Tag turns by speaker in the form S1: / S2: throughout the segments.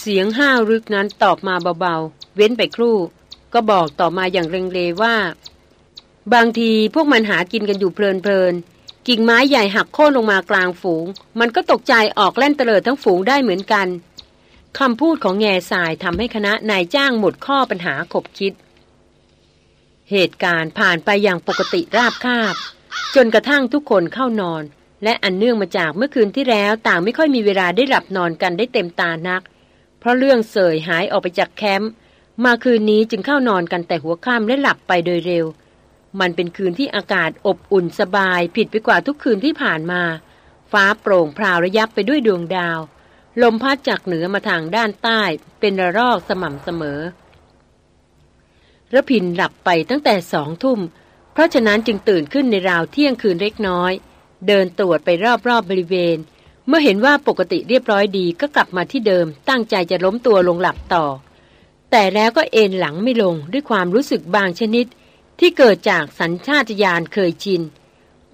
S1: เสียงห้าวรึกนั้นตอบมาเบาๆ เว้นไปครู่ ก็บอกต่อมาอย่างเรงๆว่า บางทีพวกมันหากินกันอยู่เพลินๆ กิ่งไม้ใหญ่หักโค่นลงมากลางฝูง มันก็ตกใจออกแล่นเตลิดทั้งฝูงได้เหมือนกันคำพูดของแง่สายทำให้คณะนายจ้างหมดข้อปัญหาขบคิด เหตุการณ์ผ่านไปอย่างปกติราบคาบ จนกระทั่งทุกคนเข้านอน และอันเนื่องมาจากเมื่อคืนที่แล้วต่างไม่ค่อยมีเวลาได้หลับนอนกันได้เต็มตานัก เพราะเรื่องเสยหายออกไปจากแคมป์มาคืนนี้จึงเข้านอนกันแต่หัวค่ำและหลับไปโดยเร็ว มันเป็นคืนที่อากาศอบอุ่นสบายผิดไปกว่าทุกคืนที่ผ่านมา ฟ้าโปร่งพราวระยับไปด้วยดวงดาว ลมพัดจากเหนือมาทางด้านใต้เป็นระลอกสม่ำเสมอระพินหลับไปตั้งแต่สองทุ่ม เพราะฉะนั้นจึงตื่นขึ้นในราวเที่ยงคืนเล็กน้อย เดินตรวจไปรอบๆบบริเวณ เมื่อเห็นว่าปกติเรียบร้อยดีก็กลับมาที่เดิม ตั้งใจจะล้มตัวลงหลับต่อ แต่แล้วก็เอนหลังไม่ลงด้วยความรู้สึกบางชนิด ที่เกิดจากสัญชาตญาณเคยชิน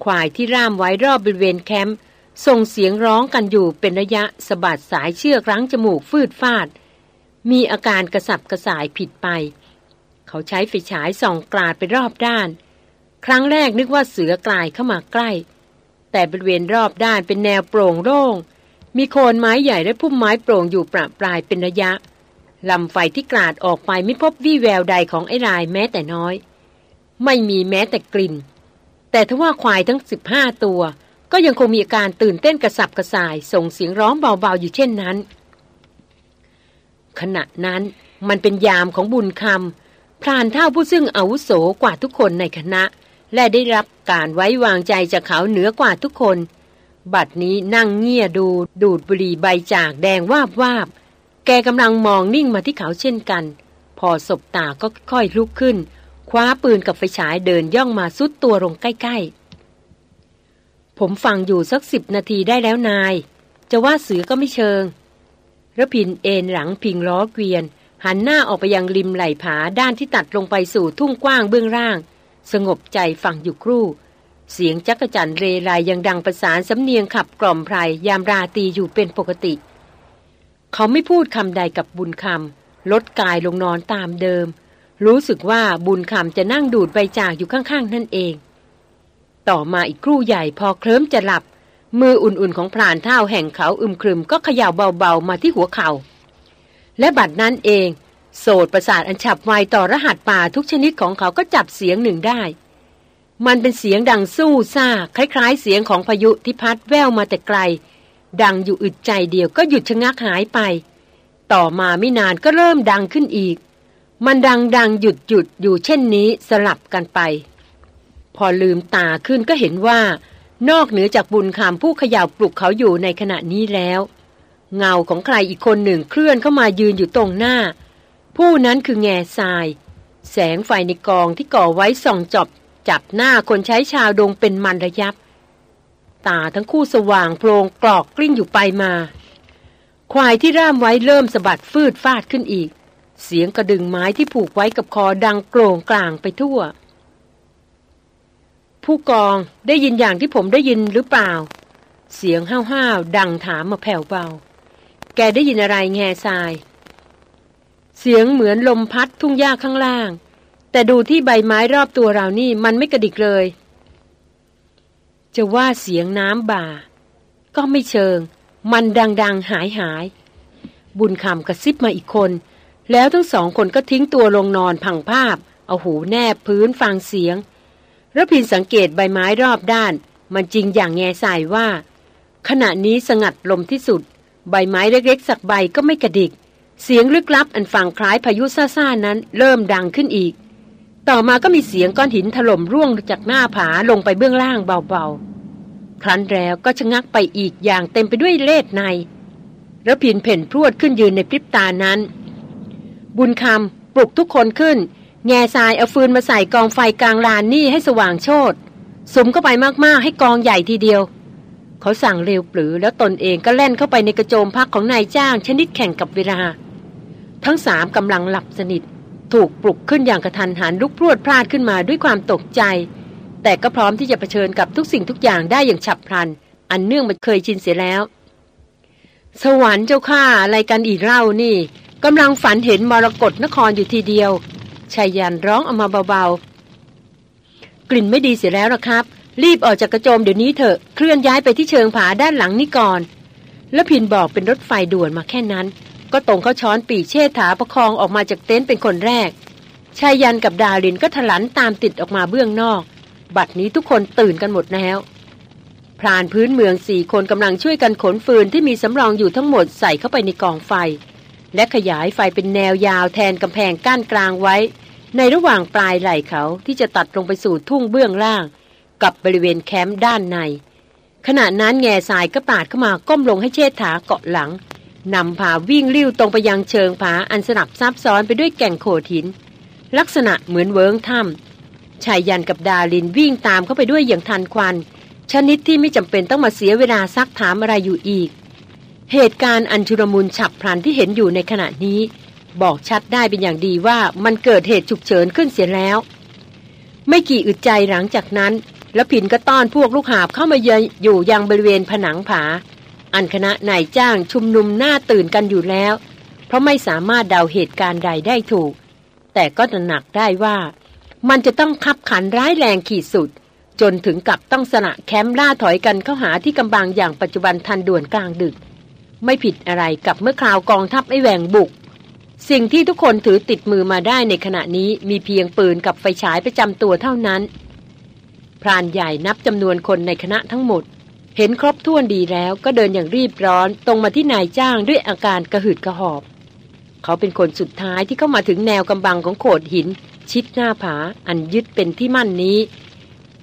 S1: ควายที่ร่ามไว้รอบบริเวณแคมป์ส่งเสียงร้องกันอยู่เป็นระยะสะบัดสายเชือกรั้งจมูกฟืดฟาด มีอาการกระสับกระส่ายผิดไป เขาใช้ไฟฉายส่องกลาดไปรอบด้าน ครั้งแรกนึกว่าเสือกลายเข้ามาใกล้ แต่บริเวณรอบด้านเป็นแนวโปร่งโล่ง มีโคนไม้ใหญ่และพุ่มไม้โปร่งอยู่ประปรายเป็นระยะลำไฟที่กลาดออกไปไม่พบวี่แววใดของไอ้รายแม้แต่น้อย ไม่มีแม้แต่กลิ่น แต่ทว่าควายทั้งสิบห้าตัว ก็ยังคงมีอาการตื่นเต้นกระสับกระส่าย ส่งเสียงร้องเบาๆอยู่เช่นนั้น ขณะนั้นมันเป็นยามของบุญคำพรานเท่าผู้ซึ่งอาวุโสกว่าทุกคนในคณะ และได้รับการไว้วางใจจากเขาเหนือกว่าทุกคน บัดนี้นั่งเงี่ยดูดูดบุหรี่ใบจากแดงวาบวาบแกกำลังมองนิ่งมาที่เขาเช่นกัน พอสบตาก็ค่อยลุกขึ้น คว้าปืนกับไฟฉายเดินย่องมาซุดตัวลงใกล้ๆ ผมฟังอยู่สักสิบนาทีได้แล้วนาย จะว่าเสือก็ไม่เชิงระพินเอนหลังพิงล้อเกวียน หันหน้าออกไปยังริมไหล่ผาด้านที่ตัดลงไปสู่ทุ่งกว้างเบื้องล่าง สงบใจฟังอยู่ครู่ เสียงจักจั่นเรไรยังดังประสานสำเนียงขับกล่อมไพรยามราตีอยู่เป็นปกติ เขาไม่พูดคำใดกับบุญคำลดกายลงนอนตามเดิม รู้สึกว่าบุญคำจะนั่งดูดใบจากอยู่ข้างๆ นั่นเอง ต่อมาอีกครู่ใหญ่พอเคลิ้มจะหลับ มืออุ่นๆของพรานเท่าแห่งเขาอึมครึมก็เขย่าเบาๆมาที่หัวเขา่าและบัดนั้นเอง โสดประสาทอันฉับไวต่อรหัสป่าทุกชนิดของเขาก็จับเสียงหนึ่งได้ มันเป็นเสียงดังสู้ซ่า คล้าย ๆ เสียงของพายุที่พัดแววมาแต่ไกล ดังอยู่อึดใจเดียวก็หยุดชะงักหายไป ต่อมาไม่นานก็เริ่มดังขึ้นอีก มันดังดังหยุดหยุดอยู่เช่นนี้สลับกันไป พอลืมตาขึ้นก็เห็นว่า นอกเหนือจากบุญคำผู้ขย่าปลุกเขาอยู่ในขณะนี้แล้ว เงาของใครอีกคนหนึ่งเคลื่อนเข้ามายืนอยู่ตรงหน้า ผู้นั้นคือแง่ทราย แสงไฟในกองที่ก่อไว้ส่องจอบจับหน้าคนใช้ชาวดงเป็นมันระยับ ตาทั้งคู่สว่างโพลงกรอกกลิ้งอยู่ไปมา ควายที่ร่ามไว้เริ่มสะบัดฟืดฟาดขึ้นอีก เสียงกระดึงไม้ที่ผูกไว้กับคอดังโกร่งกลางไปทั่ว ผู้กองได้ยินอย่างที่ผมได้ยินหรือเปล่า เสียงห้าวๆดังถามมาแผ่วเบา แกได้ยินอะไรแง่ทราย เสียงเหมือนลมพัดทุ่งหญ้าข้างล่าง แต่ดูที่ใบไม้รอบตัวเรานี่มันไม่กระดิกเลย จะว่าเสียงน้ำบ่า ก็ไม่เชิง มันดังๆหายหาย บุญคำกระซิบมาอีกคน แล้วทั้งสองคนก็ทิ้งตัวลงนอนพังภาพ เอาหูแนบพื้นฟังเสียงระพินสังเกตใบไม้รอบด้าน มันจริงอย่างแง่สายว่า ขณะนี้สงัดลมที่สุด ใบไม้เล็กๆสักใบก็ไม่กระดิก เสียงลึกลับอันฟังคล้ายพายุซ่าๆนั้นเริ่มดังขึ้นอีก ต่อมาก็มีเสียงก้อนหินถล่มร่วงจากหน้าผาลงไปเบื้องล่างเบาๆ ครั้นแล้วก็ชะงักไปอีกอย่างเต็มไปด้วยเลดในระพินเพ่นพรวดขึ้นยืนในพริบตานั้น บุญคำปลุกทุกคนขึ้น แง่ทรายเอาฟืนมาใส่กองไฟกลางลานนี่ให้สว่างโชดสมเข้าไปมากๆให้กองใหญ่ทีเดียว เขาสั่งเร็วปรือแล้วตนเองก็แล่นเข้าไปในกระโจมพักของนายจ้างชนิดแข่งกับเวลา ทั้งสามกำลังหลับสนิท ถูกปลุกขึ้นอย่างกระทันหันลุกพรวดพลาดขึ้นมาด้วยความตกใจ แต่ก็พร้อมที่จะะเผชิญกับทุกสิ่งทุกอย่างได้อย่างฉับพลัน อันเนื่องมันเคยชินเสียแล้ว สวรรค์เจ้าข้าอะไรกันอีกเล่านี่กำลังฝันเห็นมรกรนครอยู่ทีเดียวชายยันร้องออกมาเบาๆ กลิ่นไม่ดีเสียแล้วนะครับ รีบออกจากกระโจมเดี๋ยวนี้เถอะ เคลื่อนย้ายไปที่เชิงผาด้านหลังนี่ก่อน แล้วพินบอกเป็นรถไฟด่วนมาแค่นั้น ก็ตรงเข้าช้อนปีเชษฐาประคองออกมาจากเต็นท์เป็นคนแรกชายยันกับดารินก็ถลันตามติดออกมาเบื้องนอก บัดนี้ทุกคนตื่นกันหมดแล้ว พรานพื้นเมืองสี่คนกำลังช่วยกันขนฟืนที่มีสำรองอยู่ทั้งหมดใส่เข้าไปในกองไฟ และขยายไฟเป็นแนวยาวแทนกำแพงกั้นกลางไว้ ในระหว่างปลายไหล่เขาที่จะตัดลงไปสู่ทุ่งเบื้องล่าง กับบริเวณแคมป์ด้านใน ขณะนั้นแง่สายก็ปาดเข้ามาก้มลงให้เชษฐาเกาะหลัง นำผาวิ่งลิ้วตรงไปยังเชิงผาอันสนับซับซ้อนไปด้วยแก่งโขดหิน ลักษณะเหมือนเวิงถ้ำชายยันกับดาลินวิ่งตามเข้าไปด้วยอย่างทันควัน ชนิดที่ไม่จำเป็นต้องมาเสียเวลาซักถามอะไรอยู่อีก เหตุการณ์อันชุรมุนฉับพลันที่เห็นอยู่ในขณะนี้ บอกชัดได้เป็นอย่างดีว่ามันเกิดเหตุฉุกเฉินขึ้นเสียแล้ว ไม่กี่อึดใจหลังจากนั้น แล้วผินก็ต้อนพวกลูกหาบเข้ามาเยอยู่ยังบริเวณผนังผา อันคณะนายจ้างชุมนุมหน้าตื่นกันอยู่แล้ว เพราะไม่สามารถเดาเหตุการณ์ใดได้ถูก แต่ก็ตระหนักได้ว่า มันจะต้องคับขันร้ายแรงขีดสุด จนถึงกับต้องสนะแคมป์ล่าถอยกันเข้าหาที่กำบังอย่างปัจจุบันทันด่วนกลางดึก ไม่ผิดอะไรกับเมื่อคราวกองทัพไอแหวงบุก สิ่งที่ทุกคนถือติดมือมาได้ในขณะนี้มีเพียงปืนกับไฟฉายประจำตัวเท่านั้น พรานใหญ่นับจำนวนคนในคณะทั้งหมด เห็นครบถ้วนดีแล้วก็เดินอย่างรีบร้อนตรงมาที่นายจ้างด้วยอาการกระหืดกระหอบ เขาเป็นคนสุดท้ายที่เข้ามาถึงแนวกำบังของโขดหิน ชิดหน้าผาอันยึดเป็นที่มั่นนี้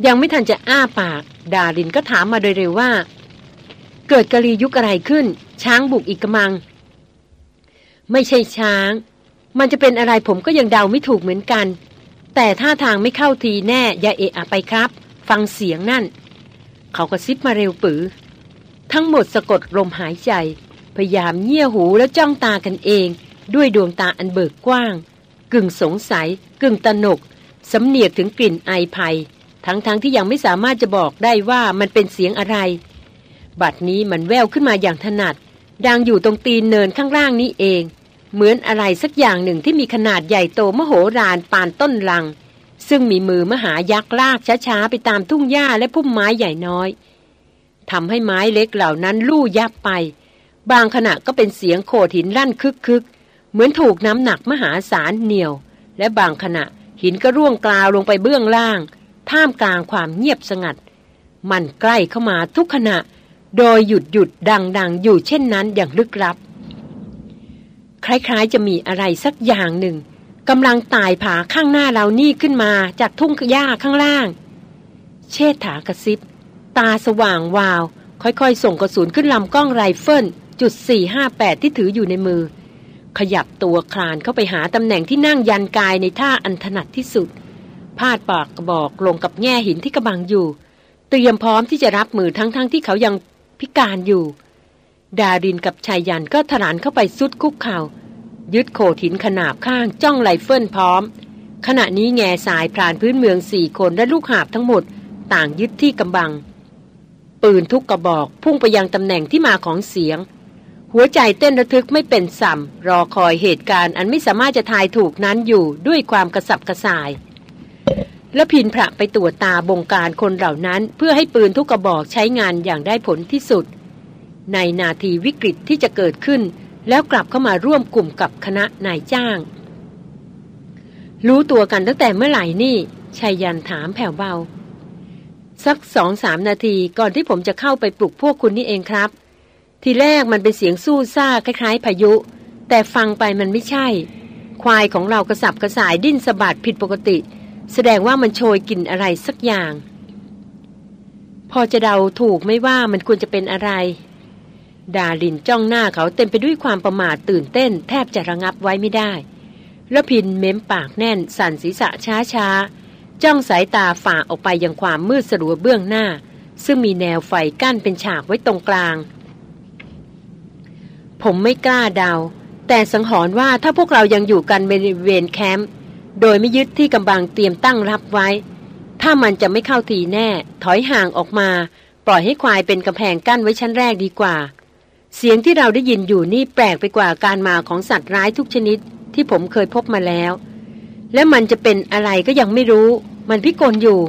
S1: ยังไม่ทันจะอ้าปาก ดารินก็ถามมาโดยเร็วว่า เกิดกะลียุคอะไรขึ้น ช้างบุกอีกกำมัง ไม่ใช่ช้าง มันจะเป็นอะไรผมก็ยังเดาไม่ถูกเหมือนกัน แต่ท่าทางไม่เข้าทีแน่อย่าเอะอะไปครับ ฟังเสียงนั่น เขาก็ซิบมาเร็วปือ ทั้งหมดสะกดลมหายใจ พยายามเงี่ยหูแล้วจ้องตากันเอง ด้วยดวงตาอันเบิกกว้าง กึ่งสงสัย กึ่งตนกสำเนียกถึงกลิ่นไอภัย ทั้งๆทที่ยังไม่สามารถจะบอกได้ว่ามันเป็นเสียงอะไร บัดนี้มันแววขึ้นมาอย่างถนัด ดังอยู่ตรงตีนเนินข้างล่างนี้เอง เหมือนอะไรสักอย่างหนึ่งที่มีขนาดใหญ่โตมโหฬารปานต้นลัง ซึ่งมีมือมหายักษ์ลากช้าๆไปตามทุ่งหญ้าและพุ่มไม้ใหญ่น้อยทำให้ไม้เล็กเหล่านั้นลู่ยับไป บางขณะก็เป็นเสียงโขดหินลั่นคึกๆเหมือนถูกน้ำหนักมหาศาลเหนียว และบางขณะหินก็ร่วงกลาวลงไปเบื้องล่าง ท่ามกลางความเงียบสงัด มันใกล้เข้ามาทุกขณะ โดยหยุดหยุดดังดังอยู่เช่นนั้นอย่างลึกลับ คล้ายๆจะมีอะไรสักอย่างหนึ่ง กำลังตายผาข้างหน้าเรานี่ขึ้นมาจากทุ่งหญ้าข้างล่าง เชษฐากระซิบ ตาสว่างวาว ค่อยๆ ส่งกระสุนขึ้นลำกล้องไรเฟิลจุด458 ที่ถืออยู่ในมือ ขยับตัวคลานเข้าไปหาตำแหน่งที่นั่งยันกายในท่าอันถนัดที่สุด พาดปากกระบอกลงกับแง่หินที่กระบังอยู่ เตรียมพร้อมที่จะรับมือทั้งๆทที่เขายังพิการอยู่ ดารินกับชายยันก็ถลานเข้าไปซุดคุกเขา่า ยึดโขดหินขนาบข้างจ้องไหลเฟิลพร้อม ขณะนี้แง่สายพรานพื้นเมืองสี่คนและลูกหาบทั้งหมด ต่างยึดที่กำบัง ปืนทุกกระบอกพุ่งไปยังตำแหน่งที่มาของเสียง หัวใจเต้นระทึกไม่เป็นสัมรอคอยเหตุการณ์อันไม่สามารถจะทายถูกนั้นอยู่ด้วยความกระสับกระส่ายและพินพระไปตรวจตาบงการคนเหล่านั้น เพื่อให้ปืนทุกกระบอกใช้งานอย่างได้ผลที่สุด ในนาทีวิกฤตที่จะเกิดขึ้น แล้วกลับเข้ามาร่วมกลุ่มกับคณะนายจ้าง รู้ตัวกันตั้งแต่เมื่อไหร่นี่ชายยันถามแผ่วเบา สักสองสามนาทีก่อนที่ผมจะเข้าไปปลุกพวกคุณนี่เองครับ ทีแรกมันเป็นเสียงสู้ซ่าคล้ายๆ พายุ แต่ฟังไปมันไม่ใช่ ควายของเรากระสับกระส่ายดิ้นสะบัดผิดปกติ แสดงว่ามันโชยกลิ่นอะไรสักอย่าง พอจะเดาถูกไม่ว่ามันควรจะเป็นอะไร ดาลินจ้องหน้าเขาเต็มไปด้วยความประมาทตื่นเต้น แทบจะระงับไว้ไม่ได้แล้วพินเม้มปากแน่น สั่นศีรษะช้าช้าจ้องสายตาฝ่าออกไปยังความมืดสลัวเบื้องหน้า ซึ่งมีแนวไฟกั้นเป็นฉากไว้ตรงกลาง ผมไม่กล้าเดา แต่สังหรณ์ว่าถ้าพวกเรายังอยู่กันบริเวณแคมป์โดยไม่ยึดที่กำบังเตรียมตั้งรับไว้ ถ้ามันจะไม่เข้าทีแน่ ถอยห่างออกมา ปล่อยให้ควายเป็นกำแพงกั้นไว้ชั้นแรกดีกว่า เสียงที่เราได้ยินอยู่นี่แปลกไปกว่าการมาของสัตว์ร้ายทุกชนิดที่ผมเคยพบมาแล้ว และมันจะเป็นอะไรก็ยังไม่รู้ มันพิกลอยู่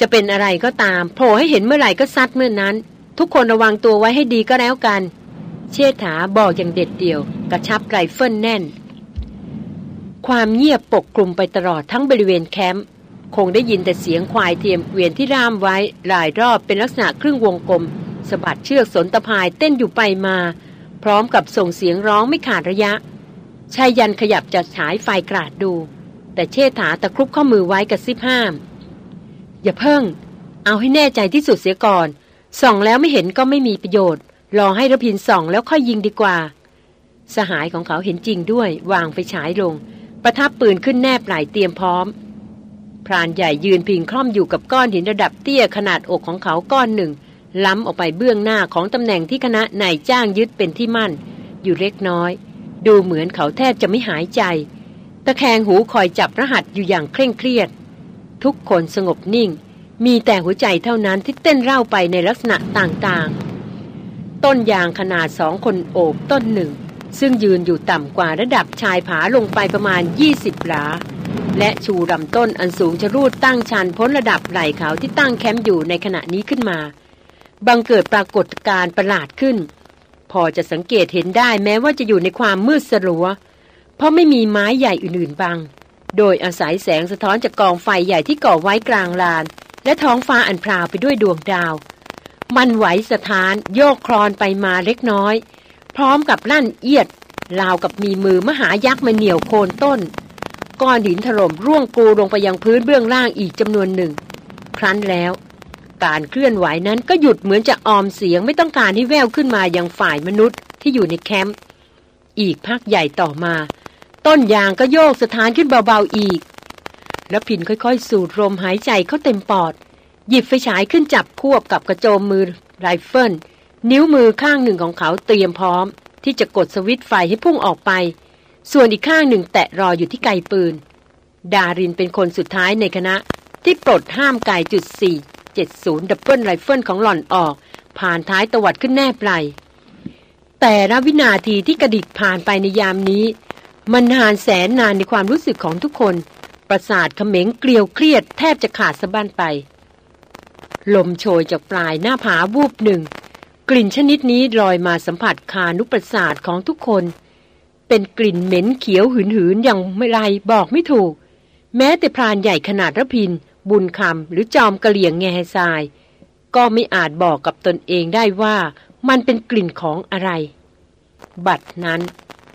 S1: จะเป็นอะไรก็ตามโผล่ให้เห็นเมื่อไหร่ก็ซัดเมื่อนั้น ทุกคนระวังตัวไว้ให้ดีก็แล้วกัน เชษฐาบอกอย่างเด็ดเดี่ยว กระชับไรเฟิลแน่น ความเงียบปกคลุมไปตลอดทั้งบริเวณแคมป์คงได้ยินแต่เสียงควายเทียมเกวียนที่ร่ามไว้หลายรอบเป็นลักษณะครึ่งวงกลม สะบัดเชือกสนตะพายเต้นอยู่ไปมา พร้อมกับส่งเสียงร้องไม่ขาดระยะชายยันขยับจัดฉายไฟกราดดู แต่เชษฐาตะครุบข้อมือไว้กับซิบห้าม อย่าเพิ่ง เอาให้แน่ใจที่สุดเสียก่อน ส่องแล้วไม่เห็นก็ไม่มีประโยชน์ รอให้ระพินส่องแล้วค่อยยิงดีกว่า สหายของเขาเห็นจริงด้วย วางไฟฉายลง ประทับปืนขึ้นแนบไหลเตรียมพร้อมพรานใหญ่ยืนพิงคล่อมอยู่กับก้อนหินระดับเตี้ยขนาดอกของเขาก้อนหนึ่ง ล้ำออกไปเบื้องหน้าของตำแหน่งที่คณะนายจ้างยึดเป็นที่มั่น อยู่เล็กน้อย ดูเหมือนเขาแทบจะไม่หายใจ ตะแคงหูคอยจับรหัสอยู่อย่างเคร่งเครียด ทุกคนสงบนิ่ง มีแต่หัวใจเท่านั้นที่เต้นเร่าไปในลักษณะต่างๆ ต้นยางขนาดสองคนโอบต้นหนึ่ง ซึ่งยืนอยู่ต่ำกว่าระดับชายผาลงไปประมาณ 20หลาและชูลำต้นอันสูงชะรูดตั้งชันพ้นระดับไหล่เขาที่ตั้งแคมป์อยู่ในขณะนี้ขึ้นมา บังเกิดปรากฏการณ์ประหลาดขึ้น พอจะสังเกตเห็นได้แม้ว่าจะอยู่ในความมืดสลัว เพราะไม่มีไม้ใหญ่อื่นๆบัง โดยอาศัยแสงสะท้อนจากกองไฟใหญ่ที่ก่อไว้กลางลาน และท้องฟ้าอันพราวไปด้วยดวงดาว มันไหวสถานโยกคลอนไปมาเล็กน้อย พร้อมกับลั่นเอียดราวกับมีมือมหายักษ์มาเหนี่ยวโคนต้น ก้อนหินถล่มร่วงกูลงไปยังพื้นเบื้องล่างอีกจำนวนหนึ่ง ครั้นแล้ว การเคลื่อนไหวนั้นก็หยุดเหมือนจะออมเสียงไม่ต้องการให้แววขึ้นมายังฝ่ายมนุษย์ที่อยู่ในแคมป์อีกพักใหญ่ต่อมา ต้นยางก็โยกสถานขึ้นเบาๆอีก รพินทร์ค่อยๆ สูดลมหายใจเข้าเต็มปอด หยิบไฟฉายขึ้นจับควบกับกระโจมมือไรเฟิลนิ้วมือข้างหนึ่งของเขาเตรียมพร้อม ที่จะกดสวิตช์ไฟให้พุ่งออกไป ส่วนอีกข้างหนึ่งแตะรออยู่ที่ไกปืน ดารินเป็นคนสุดท้ายในคณะที่ปลดห้ามไกจุด 70 double rifle ของหล่อนออก พานท้ายตวัดขึ้นแนบไหล่แต่ละวินาทีที่กระดิกผ่านไปในยามนี้ มันนานแสนนานในความรู้สึกของทุกคน ประสาทเขม็งเกลียวเครียดแทบจะขาดสะบั้นไป ลมโชยจากปลายหน้าผาวูบหนึ่ง กลิ่นชนิดนี้ลอยมาสัมผัสคานุประสาทของทุกคน เป็นกลิ่นเหม็นเขียวหืนๆอย่างไม่ไรบอกไม่ถูก แม้แต่พรานใหญ่ขนาดระพิน บุญคำหรือจอมกระเหลี่ยงแง่ทราย ก็ไม่อาจบอกกับตนเองได้ว่ามันเป็นกลิ่นของอะไร บัดนั้น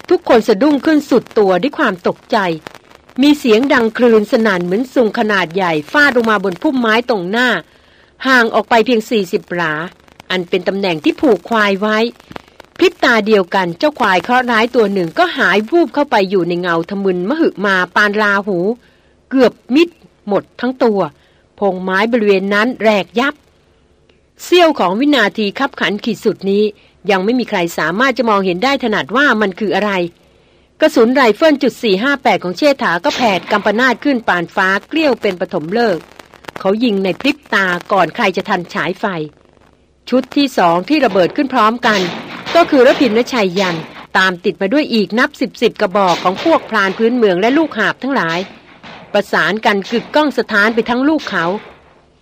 S1: ทุกคนสะดุ้งขึ้นสุดตัวด้วยความตกใจ มีเสียงดังคลืนสนั่นเหมือนสุงขนาดใหญ่ฟาดลงมาบนพุ่มไม้ตรงหน้า ห่างออกไปเพียง40หลา อันเป็นตำแหน่งที่ผูกควายไว้พริบตาเดียวกันเจ้าควายเคราะห์ร้ายตัวหนึ่งก็หายวูบเข้าไปอยู่ในเงาทะมึนมหึมาปานลาหู เกือบมิด หมดทั้งตัว พงไม้บริเวณนั้นแหลกยับเสี้ยวของวินาทีคับขันขีดสุดนี้ ยังไม่มีใครสามารถจะมองเห็นได้ถนัดว่ามันคืออะไร กระสุนไรเฟิลจุด458 ของเชษฐาก็แผดกัมปนาทขึ้นปานฟ้าเกรี้ยวเป็นปฐมฤกษ์ เขายิงในพริบตาก่อนใครจะทันฉายไฟ ชุดที่สองที่ระเบิดขึ้นพร้อมกัน ก็คือรพินทร์และไชยยันต์ ตามติดมาด้วยอีกนับสิบสิบกระบอกของพวกพรานพื้นเมืองและลูกหาบทั้งหลาย ประสานกันกึกก้องสถานไปทั้งลูกเขา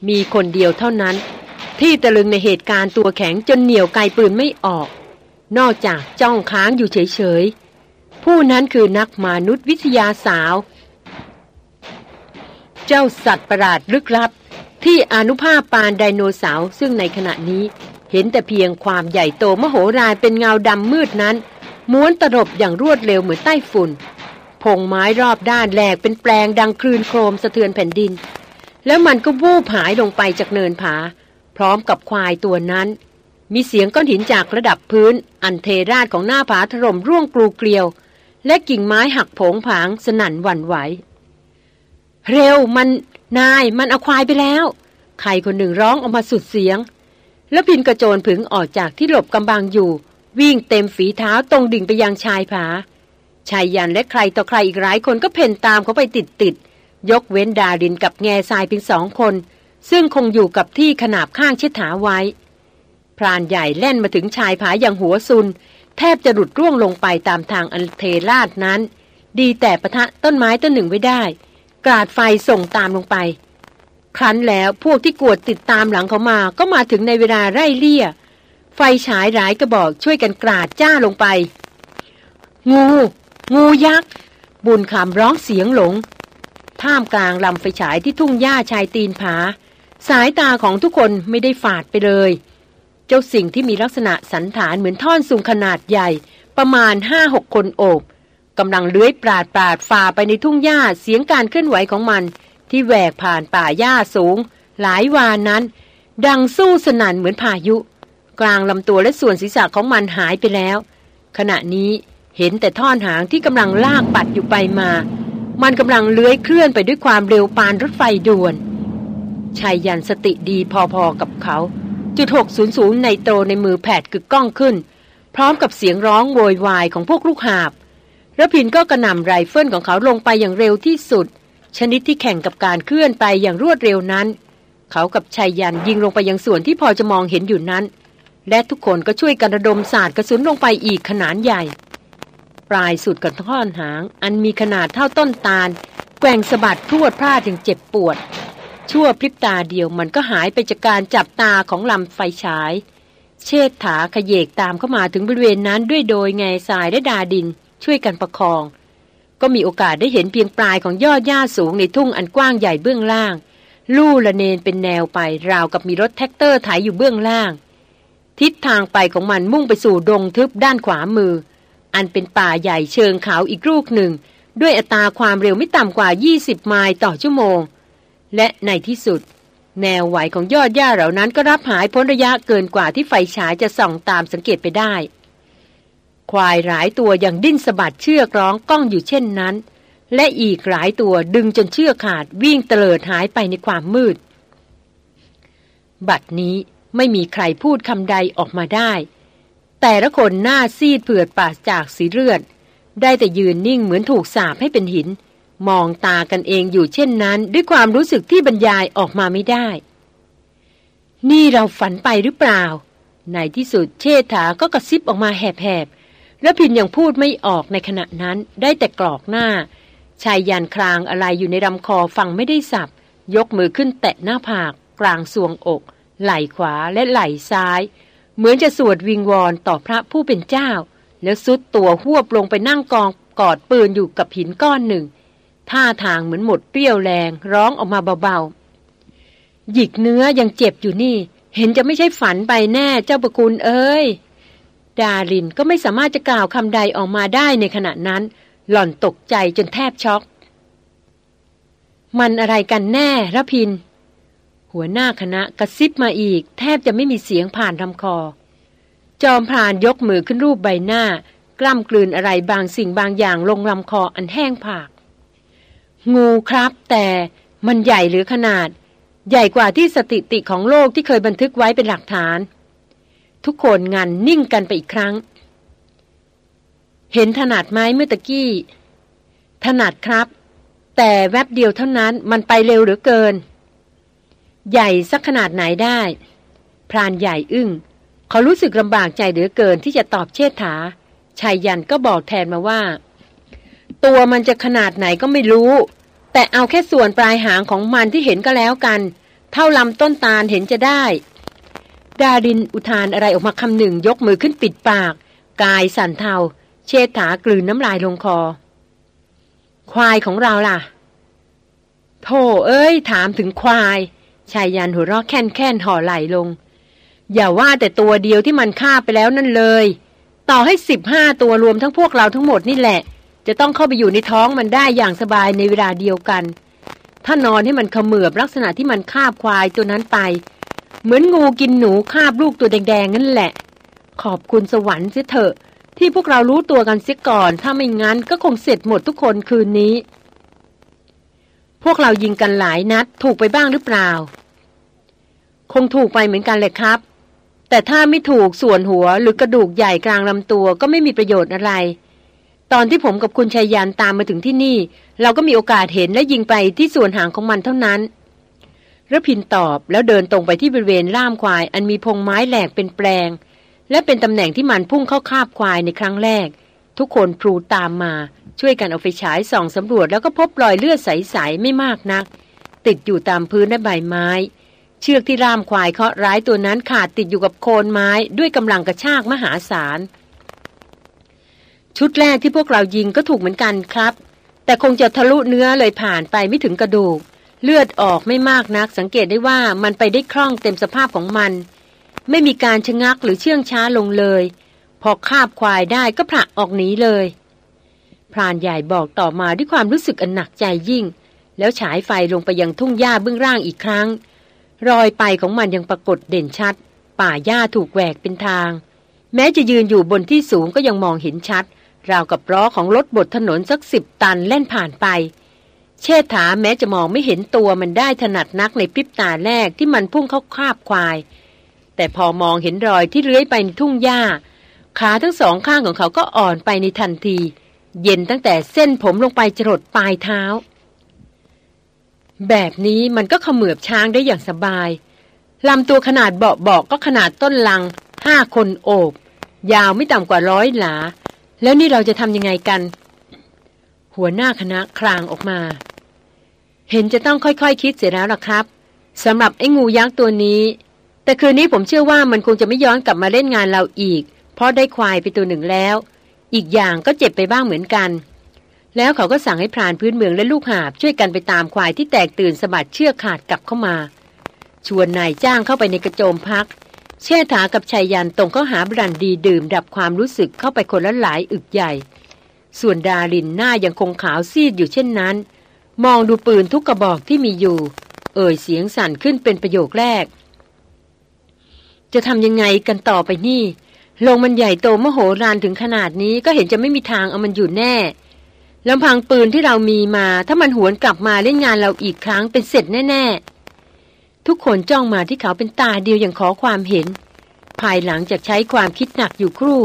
S1: มีคนเดียวเท่านั้น ที่ตะลึงในเหตุการณ์ตัวแข็งจนเหนียวไกลปืนไม่ออก นอกจากจ้องค้างอยู่เฉยๆ ผู้นั้นคือนักมนุษยวิทยาสาว เจ้าสัตว์ประหลาดลึกลับ ที่อนุภาพปานไดโนเสาร์ซึ่งในขณะนี้เห็นแต่เพียงความใหญ่โตมโหฬารเป็นเงาดำมืดนั้น ม้วนตลบอย่างรวดเร็วเหมือนใต้ฝุ่น พงไม้รอบด้านแหลกเป็นแปลงดังคลื่นโครมสะเทือนแผ่นดิน แล้วมันก็วูบหายลงไปจากเนินผา พร้อมกับควายตัวนั้น มีเสียงก้อนหินจากระดับพื้น อันเทราดของหน้าผาถล่มร่วงกลูเกลียว และกิ่งไม้หักผงผางสนั่นหวั่นไหว เร็วมันนายมันเอาควายไปแล้ว ใครคนหนึ่งร้องออกมาสุดเสียง แล้วพินกระโจนผึงออกจากที่หลบกำบังอยู่ วิ่งเต็มฝีเท้าตรงดิ่งไปยังชายผา ชายยันและใครต่อใครอีกหลายคนก็เพ่นตามเขาไปติดติดๆยกเว้นดารินกับแง่ทรายเพียงสองคน ซึ่งคงอยู่กับที่ขนาบข้างเชิดถาไว้ พรานใหญ่แล่นมาถึงชายผาอย่างหัวซุน แทบจะหลุดร่วงลงไปตามทางอันเทลาดนั้น ดีแต่ประทะต้นไม้ต้นหนึ่งไว้ได้ กราดไฟส่งตามลงไป ครั้นแล้วพวกที่กวดติดตามหลังเขามาก็มาถึงในเวลาไร่เลี่ยไฟฉายหลายกระบอกช่วยกันกราดจ้าลงไป งู งูยักษ์ บุญคำร้องเสียงหลง ท่ามกลางลำไฟฉายที่ทุ่งหญ้าชายตีนผา สายตาของทุกคนไม่ได้ฝาดไปเลย เจ้าสิ่งที่มีลักษณะสันฐานเหมือนท่อนสูงขนาดใหญ่ ประมาณห้าหกคนโอบกำลังเลื้อยปราดปราดฝ่าไปในทุ่งหญ้าเสียงการเคลื่อนไหวของมัน ที่แหวกผ่านป่าหญ้าสูง หลายวานนั้น ดังสู้สนั่นเหมือนพายุ กลางลำตัวและส่วนศีรษะของมันหายไปแล้ว ขณะนี้ เห็นแต่ท่อนหางที่กำลังลากปัดอยู่ไปมา มันกำลังเลื้อยเคลื่อนไปด้วยความเร็วปานรถไฟด่วนชายยันสติดีพอๆกับเขา จุดหกศูนย์ศูนย์ในโตในมือแผดกึกก้องขึ้น พร้อมกับเสียงร้องโวยวายของพวกลูกหาบระพินก็กระหน่ำไรเฟิลของเขาลงไปอย่างเร็วที่สุด ชนิดที่แข่งกับการเคลื่อนไปอย่างรวดเร็วนั้น เขากับชายยันยิงลงไปยังส่วนที่พอจะมองเห็นอยู่นั้น และทุกคนก็ช่วยกันระดมศาสตร์กระสุนลงไปอีกขนาดใหญ่ ปลายสุดกับท่อนหาง อันมีขนาดเท่าต้นตาล แกว่งสะบัดพรวดพลาดอย่างเจ็บปวด ชั่วพริบตาเดียวมันก็หายไปจากการจับตาของลำไฟฉาย เชษฐาขยเยกตามเข้ามาถึงบริเวณนั้นด้วยโดยแง่ทรายและดาดิน ช่วยกันประคอง ก็มีโอกาสได้เห็นเพียงปลายของยอดหญ้าสูงในทุ่งอันกว้างใหญ่เบื้องล่าง ลู่ระเนนเป็นแนวไป ราวกับมีรถแท็กเตอร์ถ่ายอยู่เบื้องล่าง ทิศทางไปของมันมุ่งไปสู่ดงทึบด้านขวามือ อันเป็นป่าใหญ่เชิงเขาอีกลูกหนึ่ง ด้วยอัตราความเร็วไม่ต่ำกว่า 20 ไมล์ต่อชั่วโมง และในที่สุด แนวไหวของยอดหญ้าเหล่านั้นก็ลับหายพ้นระยะเกินกว่าที่ไฟฉายจะส่องตามสังเกตไปได้ ควายหลายตัวย่างดิ้นสะบัดเชือกร้องก้องอยู่เช่นนั้น และอีกหลายตัวดึงจนเชือกขาดวิ่งเตลิดหายไปในความมืด บัดนี้ไม่มีใครพูดคำใดออกมาได้ แต่ละคนหน้าซีดเผือดปาจากสีเลือด ได้แต่ยืนนิ่งเหมือนถูกสาบให้เป็นหิน มองตากันเองอยู่เช่นนั้น ด้วยความรู้สึกที่บรรยายออกมาไม่ได้ นี่เราฝันไปหรือเปล่า ในที่สุดเชษฐาก็กระซิบออกมาแหบๆแล้วพินยังพูดไม่ออกในขณะนั้นได้แต่กรอกหน้า ชายยันครางอะไรอยู่ในลำคอฟังไม่ได้สับยกมือขึ้นแตะหน้าผาก กลางสวงอก ไหล่ขวาและไหล่ซ้าย เหมือนจะสวดวิงวอนต่อพระผู้เป็นเจ้า แล้วซุดตัวหวบลงไปนั่งกองกอดปืนอยู่กับหินก้อนหนึ่ง ท่าทางเหมือนหมดเปรี้ยวแรงร้องออกมาเบาๆ หยิกเนื้อยังเจ็บอยู่นี่ เห็นจะไม่ใช่ฝันไปแน่เจ้าประคุณเอ้ย ดารินก็ไม่สามารถจะกล่าวคำใดออกมาได้ในขณะนั้น หล่อนตกใจจนแทบช็อก มันอะไรกันแน่ระพิน หัวหน้าคณะกระซิบมาอีก แทบจะไม่มีเสียงผ่านลำคอ จอมพรานยกมือขึ้นรูปใบหน้ากล้ำกลืนอะไรบางสิ่งบางอย่างลงลำคออันแห้งผาก งูครับแต่มันใหญ่หรือขนาด ใหญ่กว่าที่สติติของโลกที่เคยบันทึกไว้เป็นหลักฐาน ทุกคนงันนิ่งกันไปอีกครั้ง เห็นถนัดไหมเมื่อตะกี้ ถนัดครับ แต่แวบเดียวเท่านั้นมันไปเร็วเหลือเกิน ใหญ่สักขนาดไหนได้ พรานใหญ่อึ้ง เขารู้สึกลำบากใจเหลือเกินที่จะตอบเชษฐาชายยันก็บอกแทนมาว่า ตัวมันจะขนาดไหนก็ไม่รู้ แต่เอาแค่ส่วนปลายหางของมันที่เห็นก็แล้วกัน เท่าลำต้นตาลเห็นจะได้ ดารินอุทานอะไรออกมาคำหนึ่งยกมือขึ้นปิดปาก กายสั่นเทา เชษฐากลืนน้ำลายลงคอ ควายของเราล่ะโธ่เอ้ย ถามถึงควาย ชายยันหัวเราะแค่นแค่นห่อไหลลง อย่าว่าแต่ตัวเดียวที่มันฆ่าไปแล้วนั่นเลย ต่อให้สิบห้าตัวรวมทั้งพวกเราทั้งหมดนี่แหละ จะต้องเข้าไปอยู่ในท้องมันได้อย่างสบายในเวลาเดียวกัน ถ้านอนให้มันเขมือบลักษณะที่มันคาบควายตัวนั้นไป เหมือนงูกินหนูคาบลูกตัวแดงๆนั่นแหละ ขอบคุณสวรรค์เสียเถอะที่พวกเรารู้ตัวกันเสียก่อน ถ้าไม่งั้นก็คงเสร็จหมดทุกคนคืนนี้ พวกเรายิงกันหลายนัด ถูกไปบ้างหรือเปล่า คงถูกไปเหมือนกันเลยครับ แต่ถ้าไม่ถูกส่วนหัวหรือกระดูกใหญ่กลางลำตัวก็ไม่มีประโยชน์อะไร ตอนที่ผมกับคุณชายยานตามมาถึงที่นี่ เราก็มีโอกาสเห็นและยิงไปที่ส่วนหางของมันเท่านั้นระพินตอบแล้วเดินตรงไปที่บริเวณล่ามควาย อันมีพงไม้แหลกเป็นแปลง และเป็นตำแหน่งที่มันพุ่งเข้าคาบควายในครั้งแรก ทุกคนพลูตามมา ช่วยกันเอาไฟฉายส่องสำรวจแล้วก็พบรอยเลือดใสๆไม่มากนัก ติดอยู่ตามพื้นและใบไม้ เชือกที่ล่ามควายเคาะร้ายตัวนั้นขาดติดอยู่กับโคนไม้ด้วยกำลังกระชากมหาศาล ชุดแรกที่พวกเรายิงก็ถูกเหมือนกันครับ แต่คงจะทะลุเนื้อเลยผ่านไปไม่ถึงกระดูก เลือดออกไม่มากนัก สังเกตได้ว่ามันไปได้คล่องเต็มสภาพของมัน ไม่มีการชะงักหรือเชื่องช้าลงเลย พอคาบควายได้ก็ผละออกหนีเลย พรานใหญ่บอกต่อมาด้วยความรู้สึกอันหนักใจยิ่ง แล้วฉายไฟลงไปยังทุ่งหญ้าเบื้องล่างอีกครั้ง รอยไปของมันยังปรากฏเด่นชัด ป่าหญ้าถูกแหวกเป็นทาง แม้จะยืนอยู่บนที่สูงก็ยังมองเห็นชัด ราวกับล้อของรถบดถนนสักสิบตันแล่นผ่านไป เชษฐาแม้จะมองไม่เห็นตัวมันได้ถนัดนักในพริบตาแรกที่มันพุ่งเข้าคาบควาย แต่พอมองเห็นรอยที่เลื้อยไปในทุ่งหญ้า ขาทั้งสองข้างของเขาก็อ่อนไปในทันที เย็นตั้งแต่เส้นผมลงไปจรดปลายเท้า แบบนี้มันก็ขมือบช้างได้อย่างสบายลำตัวขนาดเบาๆกก็ขนาดต้นลังห้าคนโอบ ยาวไม่ต่ำกว่าร้อยหลา แล้วนี่เราจะทำยังไงกัน หัวหน้าคณะคลางออกมา เห็นจะต้องค่อยๆคคิดเสียแล้วล่ะครับสำหรับไอ้งูยักษ์ตัวนี้ แต่คืนนี้ผมเชื่อว่ามันคงจะไม่ย้อนกลับมาเล่นงานเราอีก เพราะได้ควายไปตัวหนึ่งแล้ว อีกอย่างก็เจ็บไปบ้างเหมือนกัน แล้วเขาก็สั่งให้พรานพื้นเมืองและลูกหาบช่วยกันไปตามควายที่แตกตื่นสะบัดเชือกขาดกลับเข้ามา ชวนนายจ้างเข้าไปในกระโจมพักเช่ถากับชายยันตรงเข้าหาบรันดีดื่มดับความรู้สึกเข้าไปคนละหลายอึกใหญ่ ส่วนดารินหน้ายังคงขาวซีดอยู่เช่นนั้น มองดูปืนทุกกระบอกที่มีอยู่ เอ่ยเสียงสั่นขึ้นเป็นประโยคแรก จะทำยังไงกันต่อไปนี่ลงมันใหญ่โตมโหฬารถึงขนาดนี้ก็เห็นจะไม่มีทางเอามันอยู่แน่ ลำพังปืนที่เรามีมา ถ้ามันหวนกลับมาเล่นงานเราอีกครั้งเป็นเสร็จแน่ ๆ ทุกคนจ้องมาที่เขาเป็นตาเดียวอย่างขอความเห็น ภายหลังจากใช้ความคิดหนักอยู่ครู่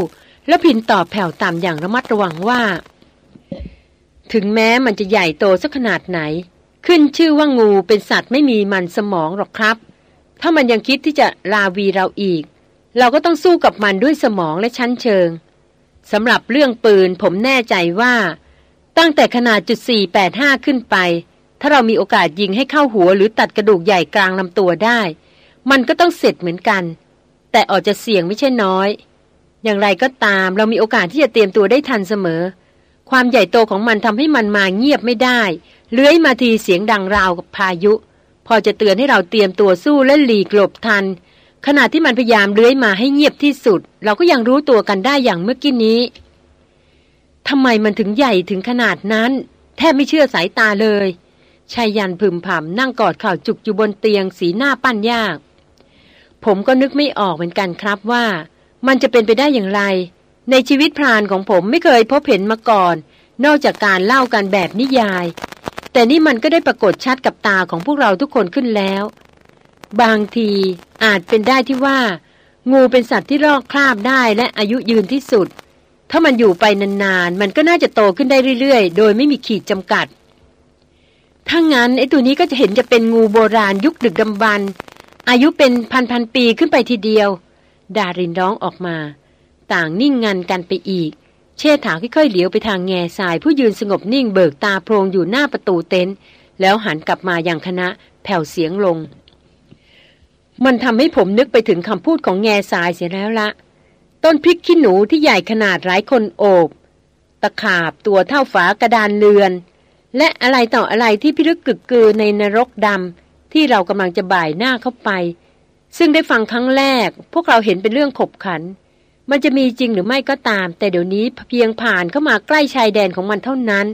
S1: แล้วพินตอบแผ่วต่ำอย่างระมัดระวังว่า ถึงแม้มันจะใหญ่โตสักขนาดไหน ขึ้นชื่อว่างูเป็นสัตว์ไม่มีมันสมองหรอกครับ ถ้ามันยังคิดที่จะลาวีเราอีก เราก็ต้องสู้กับมันด้วยสมองและชั้นเชิงสำหรับเรื่องปืนผมแน่ใจว่า ตั้งแต่ขนาดจุด485 ขึ้นไป ถ้าเรามีโอกาสยิงให้เข้าหัวหรือตัดกระดูกใหญ่กลางลำตัวได้ มันก็ต้องเสร็จเหมือนกัน แต่ออกจะเสี่ยงไม่ใช่น้อย อย่างไรก็ตามเรามีโอกาสที่จะเตรียมตัวได้ทันเสมอ ความใหญ่โตของมันทำให้มันมาเงียบไม่ได้ เลื้อยมาทีเสียงดังราวกับพายุ พอจะเตือนให้เราเตรียมตัวสู้และหลีกหลบทัน ขณะที่มันพยายามเลื้อยมาให้เงียบที่สุด เราก็ยังรู้ตัวกันได้อย่างเมื่อกี้นี้ ทำไมมันถึงใหญ่ถึงขนาดนั้น แทบไม่เชื่อสายตาเลยชายยันพึมพำนั่งกอดข่าวจุกอยู่บนเตียงสีหน้าปั้นยาก ผมก็นึกไม่ออกเหมือนกันครับว่า มันจะเป็นไปได้อย่างไร ในชีวิตพรานของผมไม่เคยพบเห็นมาก่อน นอกจากการเล่ากันแบบนิยาย แต่นี่มันก็ได้ปรากฏชัดกับตาของพวกเราทุกคนขึ้นแล้ว บางทีอาจเป็นได้ที่ว่า งูเป็นสัตว์ที่รอกคราบได้และอายุยืนที่สุด ถ้ามันอยู่ไปนานๆ มันก็น่าจะโตขึ้นได้เรื่อยๆ โดยไม่มีขีดจำกัด ถ้างั้นไอ้ตัวนี้ก็จะเห็นจะเป็นงูโบราณยุคดึกดำบรรอายุเป็นพันๆปีขึ้นไปทีเดียว ดารินร้องออกมา ต่างนิ่งงันกันไปอีก เชษฐาค่อยๆเหลียวไปทางแง่ทรายผู้ยืนสงบนิ่งเบิกตาโพรงอยู่หน้าประตูเต็นท์แล้วหันกลับมาอย่างคณะแผ่วเสียงลง มันทำให้ผมนึกไปถึงคำพูดของแง่ทรายเสียแล้วละ ต้นพริกขี้หนูที่ใหญ่ขนาดหลายคนโอบ ตะขาบตัวเท่าฝากระดานเรือน และอะไรต่ออะไรที่พิรึกกึกกือในนรกดำที่เรากำลังจะบ่ายหน้าเข้าไป ซึ่งได้ฟังครั้งแรก พวกเราเห็นเป็นเรื่องขบขัน มันจะมีจริงหรือไม่ก็ตาม แต่เดี๋ยวนี้เพียงผ่านเข้ามาใกล้ชายแดนของมันเท่านั้น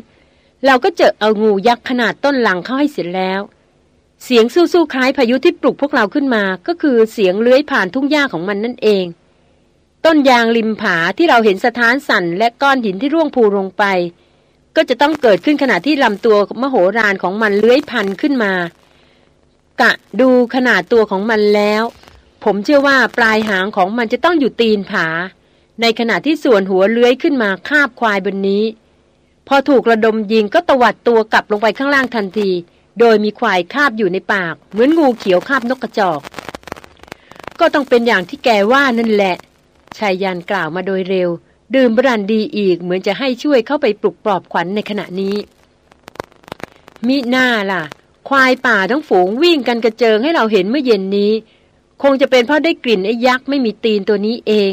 S1: เราก็เจอเอางูยักษ์ขนาดต้นหลังเข้าให้เสร็จแล้วเสียงสู้ๆคล้ายพายุที่ปลุกพวกเราขึ้นมา ก็คือเสียงเลื้อยผ่านทุ่งหญ้าของมันนั่นเอง ต้นยางริมผาที่เราเห็นสถานสั่นและก้อนหินที่ร่วงพูลงไป ก็จะต้องเกิดขึ้นขณะที่ลำตัวมโหฬารของมันเลื้อยพันขึ้นมา กะดูขนาดตัวของมันแล้ว ผมเชื่อว่าปลายหางของมันจะต้องอยู่ตีนผา ในขณะที่ส่วนหัวเลื้อยขึ้นมาคาบควายบนนี้ พอถูกระดมยิงก็ตวัดตัวกลับลงไปข้างล่างทันที โดยมีควายคาบอยู่ในปาก เหมือนงูเขียวคาบนกกระจอก ก็ต้องเป็นอย่างที่แกว่านั่นแหละ ชายยันกล่าวมาโดยเร็ว ดื่มบรันดีอีกเหมือนจะให้ช่วยเข้าไปปลุกปลอบขวัญในขณะนี้ มิหน้าล่ะ ควายป่าทั้งฝูงวิ่งกันกระเจิงให้เราเห็นเมื่อเย็นนี้ คงจะเป็นเพราะได้กลิ่นไอ้ยักษ์ไม่มีตีนตัวนี้เอง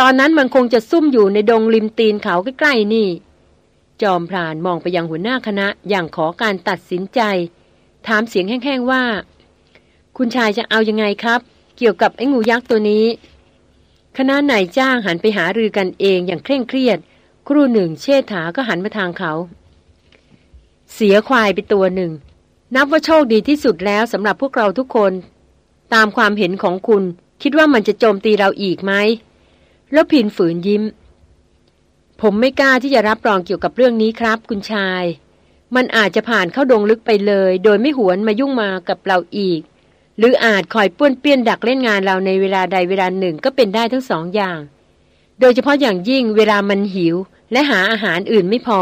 S1: ตอนนั้นมันคงจะซุ่มอยู่ในดงริมตีนเขาใกล้ๆนี่ จอมพรานมองไปยังหัวหน้าคณะอย่างขอการตัดสินใจ ถามเสียงแห้งๆว่า คุณชายจะเอายังไงครับ เกี่ยวกับไอ้งูยักษ์ตัวนี้ คณะนายจ้างหันไปหารือกันเองอย่างเคร่งเครียด ครู่หนึ่งเชษฐาก็หันมาทางเขา เสียควายไปตัวหนึ่ง นับว่าโชคดีที่สุดแล้วสำหรับพวกเราทุกคน ตามความเห็นของคุณ คิดว่ามันจะโจมตีเราอีกไหม แล้วพินฝืนยิ้ม ผมไม่กล้าที่จะรับรองเกี่ยวกับเรื่องนี้ครับ คุณชาย มันอาจจะผ่านเข้าดงลึกไปเลย โดยไม่หวนมายุ่งมากับเราอีก หรืออาจคอยป้วนเปี้ยนดักเล่นงานเราในเวลาใดเวลาหนึ่งก็เป็นได้ทั้งสองอย่าง โดยเฉพาะอย่างยิ่งเวลามันหิว และหาอาหารอื่นไม่พอ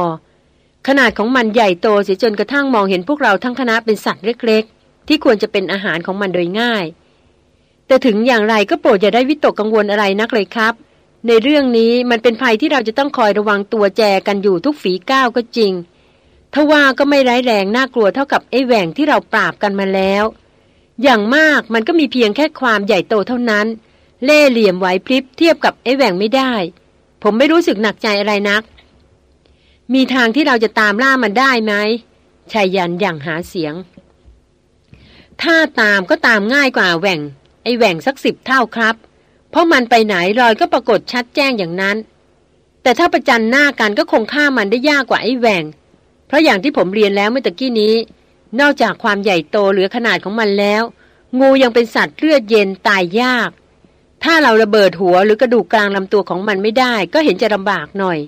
S1: ขนาดของมันใหญ่โตเสียจนกระทั่งมองเห็นพวกเราทั้งคณะเป็นสัตว์เล็กๆ ที่ควรจะเป็นอาหารของมันโดยง่าย แต่ถึงอย่างไรก็โปรดอย่าได้วิตกกังวลอะไรนักเลยครับ ในเรื่องนี้มันเป็นภัยที่เราจะต้องคอยระวังตัวแจกันอยู่ทุกฝีก้าวก็จริงทว่าก็ไม่ร้ายแรงน่ากลัวเท่ากับไอ้แหว่งที่เราปราบกันมาแล้ว อย่างมากมันก็มีเพียงแค่ความใหญ่โตเท่านั้น เล่เหลี่ยมไหวพริบเทียบกับไอ้แหว่งไม่ได้ ผมไม่รู้สึกหนักใจอะไรนัก มีทางที่เราจะตามล่ามันได้ไหมชายยันอย่างหาเสียง ถ้าตามก็ตามง่ายกว่าแหว่ง ไอ้แหว่งสักสิบเท่าครับ เพราะมันไปไหนรอยก็ปรากฏชัดแจ้งอย่างนั้น แต่ถ้าประจันหน้ากันก็คงฆ่ามันได้ยากกว่าไอ้แหว่ง เพราะอย่างที่ผมเรียนแล้วเมื่อตะกี้นี้ นอกจากความใหญ่โตเหลือขนาดของมันแล้ว งูยังเป็นสัตว์เลือดเย็นตายยาก ถ้าเราระเบิดหัวหรือกระดูกกลางลำตัวของมันไม่ได้ ก็เห็นจะลำบากหน่อย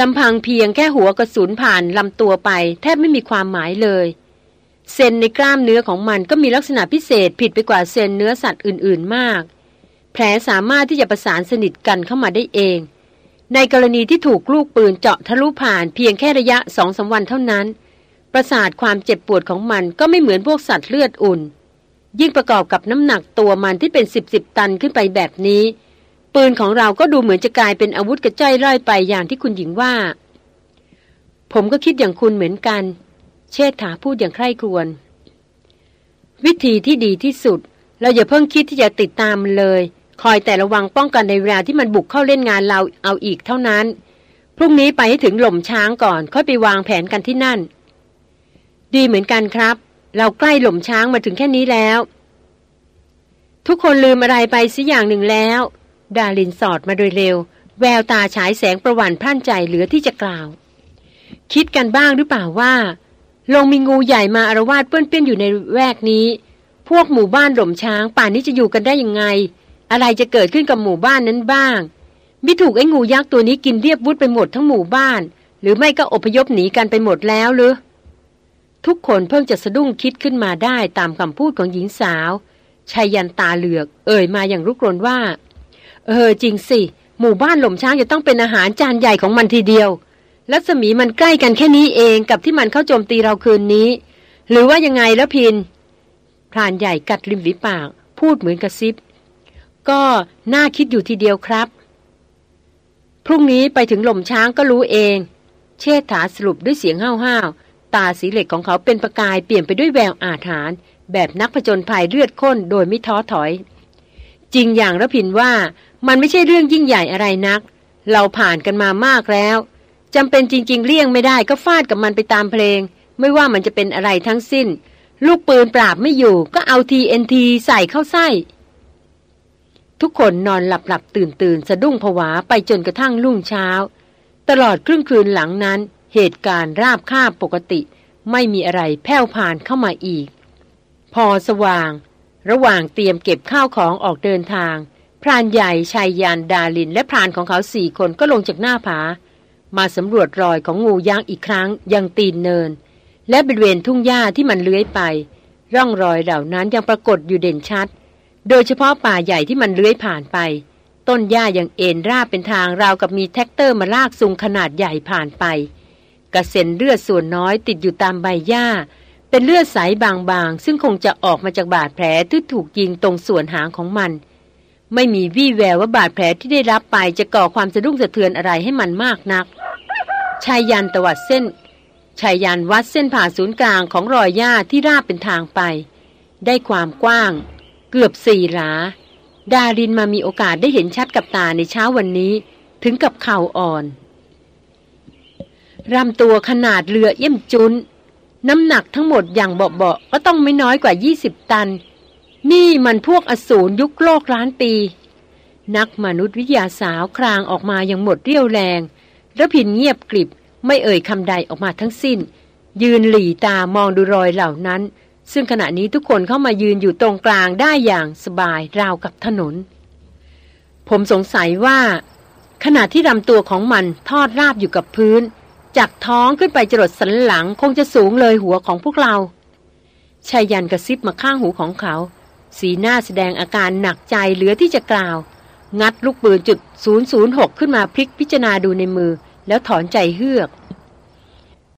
S1: ลำพังเพียงแค่หัวกระสุนผ่านลำตัวไป แทบไม่มีความหมายเลยเซนในกล้ามเนื้อของมันก็มีลักษณะพิเศษผิดไปกว่าเซนเนื้อสัตว์อื่น ๆมาก แผลสามารถที่จะประสานสนิทกันเข้ามาได้เอง ในกรณีที่ถูกลูกปืนเจาะทะลุผ่านเพียงแค่ระยะสองสาวันเท่านั้น ประสาทความเจ็บปวดของมันก็ไม่เหมือนพวกสัตว์เลือดอุ่น ยิ่งประกอบกับน้ำหนักตัวมันที่เป็นสิบสิบตันขึ้นไปแบบนี้ ปืนของเราก็ดูเหมือนจะกลายเป็นอาวุธกระจ้อยร่อยไปอย่างที่คุณหญิงว่า ผมก็คิดอย่างคุณเหมือนกัน เชษฐาพูดอย่างใคร่ครวญวิธีที่ดีที่สุด เราอย่าเพิ่งคิดที่จะติดตามมันเลย คอยแต่ระวังป้องกันในเวลาที่มันบุกเข้าเล่นงานเราเอาอีกเท่านั้น พรุ่งนี้ไปให้ถึงหล่มช้างก่อน ค่อยไปวางแผนกันที่นั่น ดีเหมือนกันครับ เราใกล้หล่มช้างมาถึงแค่นี้แล้ว ทุกคนลืมอะไรไปสิอย่างหนึ่งแล้ว ดาลินสอดมาโดยเร็ว แววตาฉายแสงประวันพร่านใจเหลือที่จะกล่าว คิดกันบ้างหรือเปล่าว่า ลงมีงูใหญ่มาอารวาสเปื้อนเปี้ยนอยู่ในแวกนี้ พวกหมู่บ้านหล่มช้าง ป่านนี้จะอยู่กันได้ยังไง อะไรจะเกิดขึ้นกับหมู่บ้านนั้นบ้างมิถูกไอ้งูยักษ์ตัวนี้กินเรียบวุฒไปหมดทั้งหมู่บ้าน หรือไม่ก็อพยพหนีกันไปหมดแล้วหรือ ทุกคนเพิ่งจะสะดุ้งคิดขึ้นมาได้ตามคำพูดของหญิงสาวชายันตาเหลือก เอ่ยมาอย่างรุกรนว่า เออจริงสิ หมู่บ้านหล่มช้างจะต้องเป็นอาหารจานใหญ่ของมันทีเดียวรัศมีมันใกล้กันแค่นี้เองกับที่มันเข้าโจมตีเราคืนนี้ หรือว่ายังไงแล้วพินพรานใหญ่กัดริมฝีปาก พูดเหมือนกระซิบ ก็น่าคิดอยู่ทีเดียวครับ พรุ่งนี้ไปถึงหล่มช้างก็รู้เอง เชษฐาสรุปด้วยเสียงห้าว ตาสีเหล็กของเขาเป็นประกายเปลี่ยนไปด้วยแววอาถรรพ์แบบนักผจญภัยเลือดข้นโดยไม่ท้อถอย จริงอย่างระพินว่ามันไม่ใช่เรื่องยิ่งใหญ่อะไรนัก เราผ่านกันมามากแล้วจำเป็นจริง ๆ เลี่ยงไม่ได้ก็ฟาดกับมันไปตามเพลง ไม่ว่ามันจะเป็นอะไรทั้งสิ้น ลูกปืนปราบไม่อยู่ก็เอาทีเอ็นทีใส่เข้าไส้ ทุกคนนอนหลับหลับตื่นตื่นสะดุ้งผวาไปจนกระทั่งรุ่งเช้า ตลอดครึ่งคืนหลังนั้น เหตุการณ์ราบคาบปกติ ไม่มีอะไรแผ่วผ่านเข้ามาอีก พอสว่าง ระหว่างเตรียมเก็บข้าวของออกเดินทาง พรานใหญ่ไชยยันต์ดารินและพรานของเขาสี่คนก็ลงจากหน้าผา มาสำรวจรอยของงูยักษ์อีกครั้งยังตีนเนิน และบริเวณทุ่งหญ้าที่มันเลื้อยไป ร่องรอยเหล่านั้นยังปรากฏอยู่เด่นชัด โดยเฉพาะป่าใหญ่ที่มันเลื้อยผ่านไปต้นหญ้ายังเอนราบเป็นทางราวกับมีแทรกเตอร์มาลากซุงขนาดใหญ่ผ่านไป กระเซ็นเลือดส่วนน้อยติดอยู่ตามใบหญ้า เป็นเลือดใสบางๆ ซึ่งคงจะออกมาจากบาดแผลที่ถูกยิงตรงส่วนหางของมัน ไม่มีวี่แววว่าบาดแผลที่ได้รับไปจะก่อความสะดุ้งสะเทือนอะไรให้มันมากนัก ชายยันตวัดเส้นชายยันวัดเส้นผ่าศูนย์กลางของรอยหญ้าที่ราบเป็นทางไป ได้ความกว้าง เกือบสี่หลา ดารินมามีโอกาสได้เห็นชัดกับตาในเช้าวันนี้ ถึงกับเข่าอ่อน รำตัวขนาดเรือเยี่ยมจุน น้ำหนักทั้งหมดอย่างเบาๆก็ต้องไม่น้อยกว่า 20 ตัน นี่มันพวกอสูรยุคโลกล้านปี นักมนุษยวิทยาสาวครางออกมาอย่างหมดเรี่ยวแรงระพินเงียบกริบไม่เอ่ยคำใดออกมาทั้งสิ้น ยืนหลีตามองดูรอยเหล่านั้น ซึ่งขณะนี้ทุกคนเข้ามายืนอยู่ตรงกลางได้อย่างสบายราวกับถนน ผมสงสัยว่า ขณะที่ลำตัวของมันทอดราบอยู่กับพื้น จากท้องขึ้นไปจรดสันหลังคงจะสูงเลยหัวของพวกเราชายันกระซิบมาข้างหูของเขา สีหน้าแสดงอาการหนักใจเหลือที่จะกล่าว งัดลูกปืนจุด 006 ขึ้นมาพลิกพิจารณาดูในมือ แล้วถอนใจเฮือก